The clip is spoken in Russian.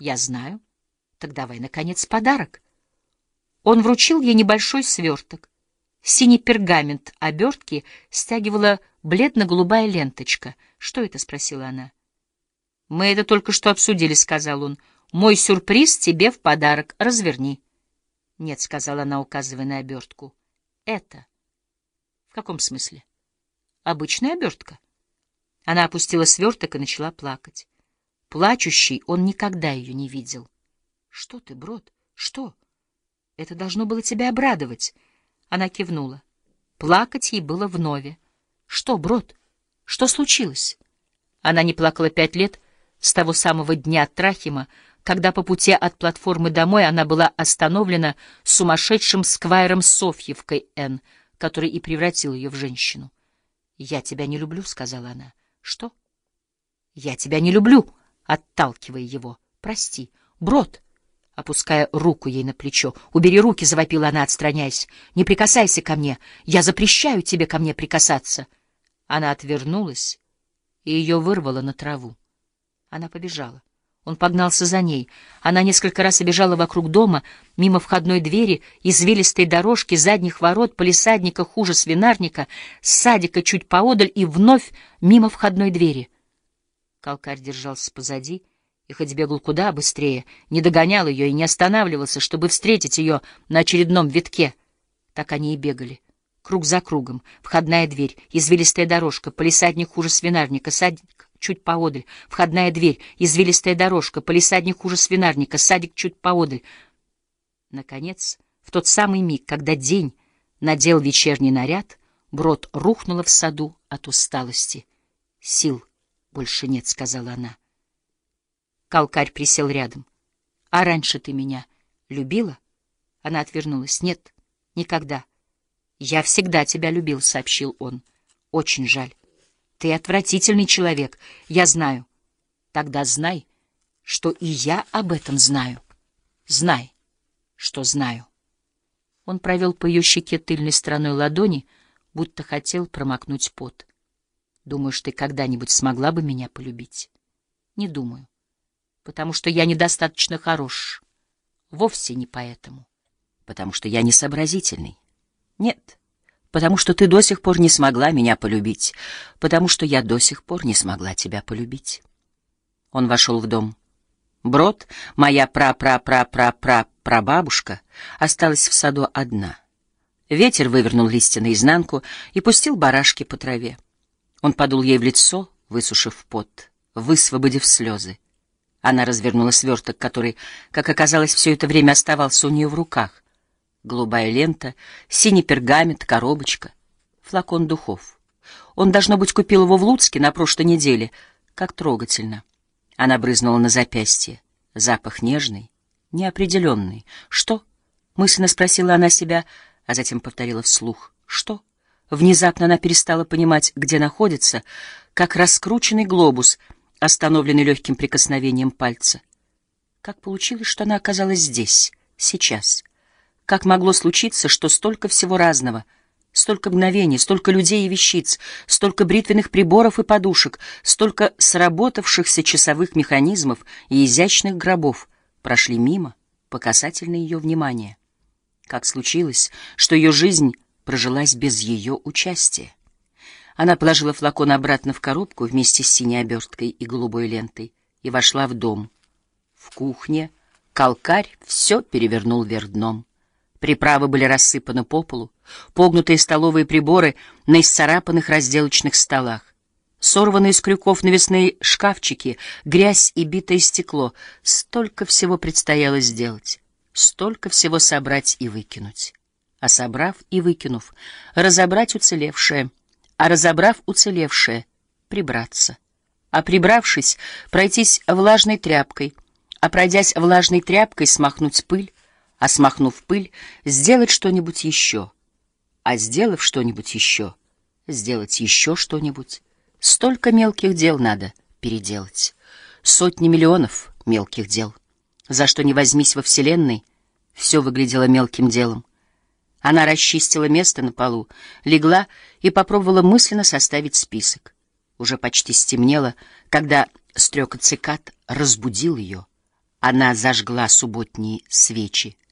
Я знаю. Так давай, наконец, подарок. Он вручил ей небольшой сверток. Синий пергамент обертки стягивала бледно-голубая ленточка. «Что это?» — спросила она. «Мы это только что обсудили», — сказал он. «Мой сюрприз тебе в подарок. Разверни». «Нет», — сказала она, указывая на обертку. «Это». «В каком смысле?» «Обычная обертка». Она опустила сверток и начала плакать. Плачущий он никогда ее не видел. «Что ты, Брод? Что? Это должно было тебя обрадовать». Она кивнула. Плакать ей было вновь. «Что, Брод? Что случилось?» Она не плакала пять лет с того самого дня Трахима, когда по пути от платформы домой она была остановлена сумасшедшим сквайром Софьевкой Н., который и превратил ее в женщину. «Я тебя не люблю», — сказала она. «Что?» «Я тебя не люблю», отталкивая его. «Прости. Брод!» Опуская руку ей на плечо. «Убери руки!» — завопила она, отстраняясь. «Не прикасайся ко мне! Я запрещаю тебе ко мне прикасаться!» Она отвернулась, и ее вырвало на траву. Она побежала. Он погнался за ней. Она несколько раз обежала вокруг дома, мимо входной двери, извилистой дорожки, задних ворот, полисадника хуже свинарника, садика чуть поодаль и вновь мимо входной двери. Калкарь держался позади и хоть бегал куда быстрее, не догонял ее и не останавливался, чтобы встретить ее на очередном витке. Так они и бегали. Круг за кругом, входная дверь, извилистая дорожка, полисадник хуже свинарника, садик чуть поодаль, входная дверь, извилистая дорожка, полисадник хуже свинарника, садик чуть поодаль. Наконец, в тот самый миг, когда день надел вечерний наряд, Брод рухнула в саду от усталости. Сил больше нет, — сказала она. Калкарь присел рядом. — А раньше ты меня любила? Она отвернулась. — Нет, никогда. — Я всегда тебя любил, — сообщил он. — Очень жаль. Ты отвратительный человек, я знаю. Тогда знай, что и я об этом знаю. Знай, что знаю. Он провел по ее щеке тыльной стороной ладони, будто хотел промокнуть пот. Думаешь, ты когда-нибудь смогла бы меня полюбить? Не думаю, потому что я недостаточно хорош. Вовсе не поэтому. Потому что я не сообразительный. Нет, потому что ты до сих пор не смогла меня полюбить, потому что я до сих пор не смогла тебя полюбить. Он вошел в дом. Брод, моя пра-пра-пра-пра-пра-прабабушка, осталась в саду одна. Ветер вывернул листья наизнанку и пустил барашки по траве. Он подул ей в лицо, высушив пот, высвободив слезы. Она развернула сверток, который, как оказалось, все это время оставался у нее в руках. Голубая лента, синий пергамент, коробочка, флакон духов. Он, должно быть, купил его в Луцке на прошлой неделе. Как трогательно. Она брызнула на запястье. Запах нежный, неопределенный. «Что?» — мысленно спросила она себя, а затем повторила вслух. «Что?» Внезапно она перестала понимать, где находится, как раскрученный глобус, остановленный легким прикосновением пальца. Как получилось, что она оказалась здесь, сейчас? Как могло случиться, что столько всего разного, столько мгновений, столько людей и вещиц, столько бритвенных приборов и подушек, столько сработавшихся часовых механизмов и изящных гробов прошли мимо по касательно ее внимания? Как случилось, что ее жизнь прожилась без ее участия. Она положила флакон обратно в коробку вместе с синей оберткой и голубой лентой и вошла в дом. В кухне калкарь все перевернул вверх дном. Приправы были рассыпаны по полу, погнутые столовые приборы на исцарапанных разделочных столах, сорванные с крюков навесные шкафчики, грязь и битое стекло. Столько всего предстояло сделать, столько всего собрать и выкинуть а собрав и выкинув, разобрать уцелевшее, а разобрав уцелевшее, прибраться, а прибравшись, пройтись влажной тряпкой, а пройдясь влажной тряпкой, смахнуть пыль, а смахнув пыль, сделать что-нибудь еще, а сделав что-нибудь еще, сделать еще что-нибудь. Столько мелких дел надо переделать, сотни миллионов мелких дел. За что не возьмись во Вселенной, все выглядело мелким делом. Она расчистила место на полу, легла и попробовала мысленно составить список. Уже почти стемнело, когда стрекот цикад разбудил ее. Она зажгла субботние свечи.